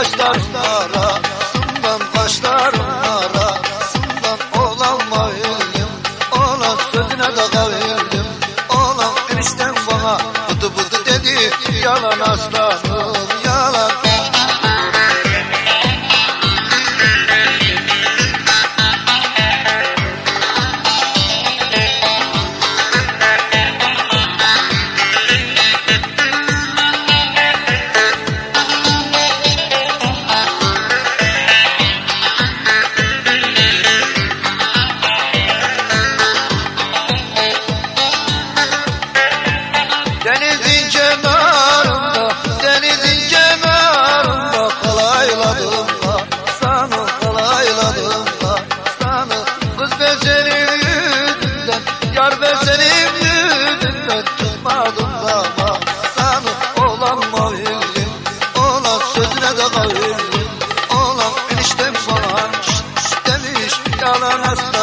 kaşlar kara Sundan kaşlar kara Sundan olamayım Olan sözüne de kavildim. Olan enişten bana Bıdı bıdı dedi. Yalan aslanım yalan Yar ben senin yüzünden çıkmadım zaman Sanıp olan mavillim Olan sözüne de kavillim Olan eniştem falan Demiş yalan asla.